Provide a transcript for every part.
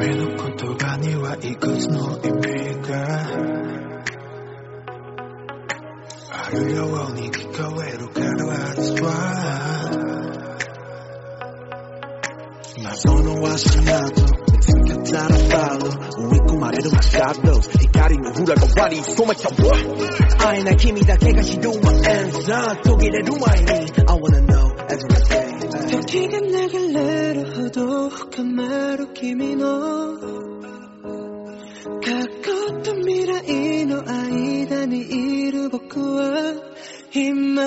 君の言葉にはいくつの意味があるように謎の足跡見つけたらファロー追い込まれるマシャドウ光の裏側に染めちゃう会えない君だけが知る my answer 途切れる前に。I wanna know everything 時が流れるほど深まる君の。過去と未来の間にいる僕は。今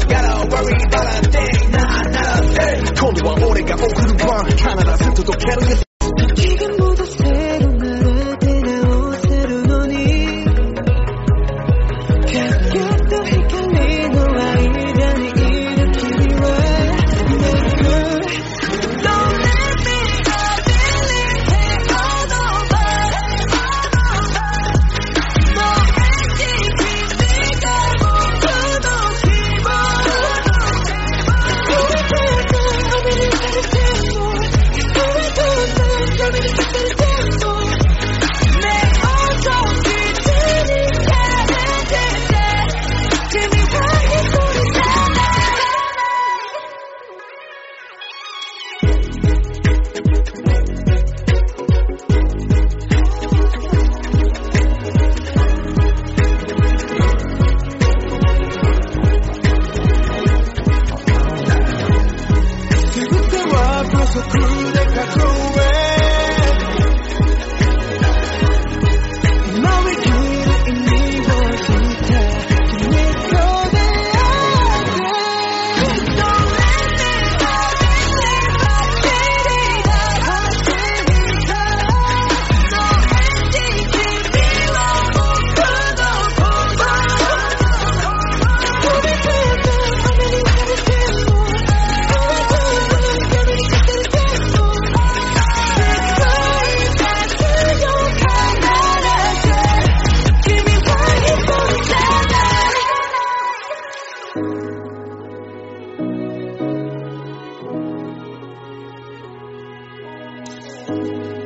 Música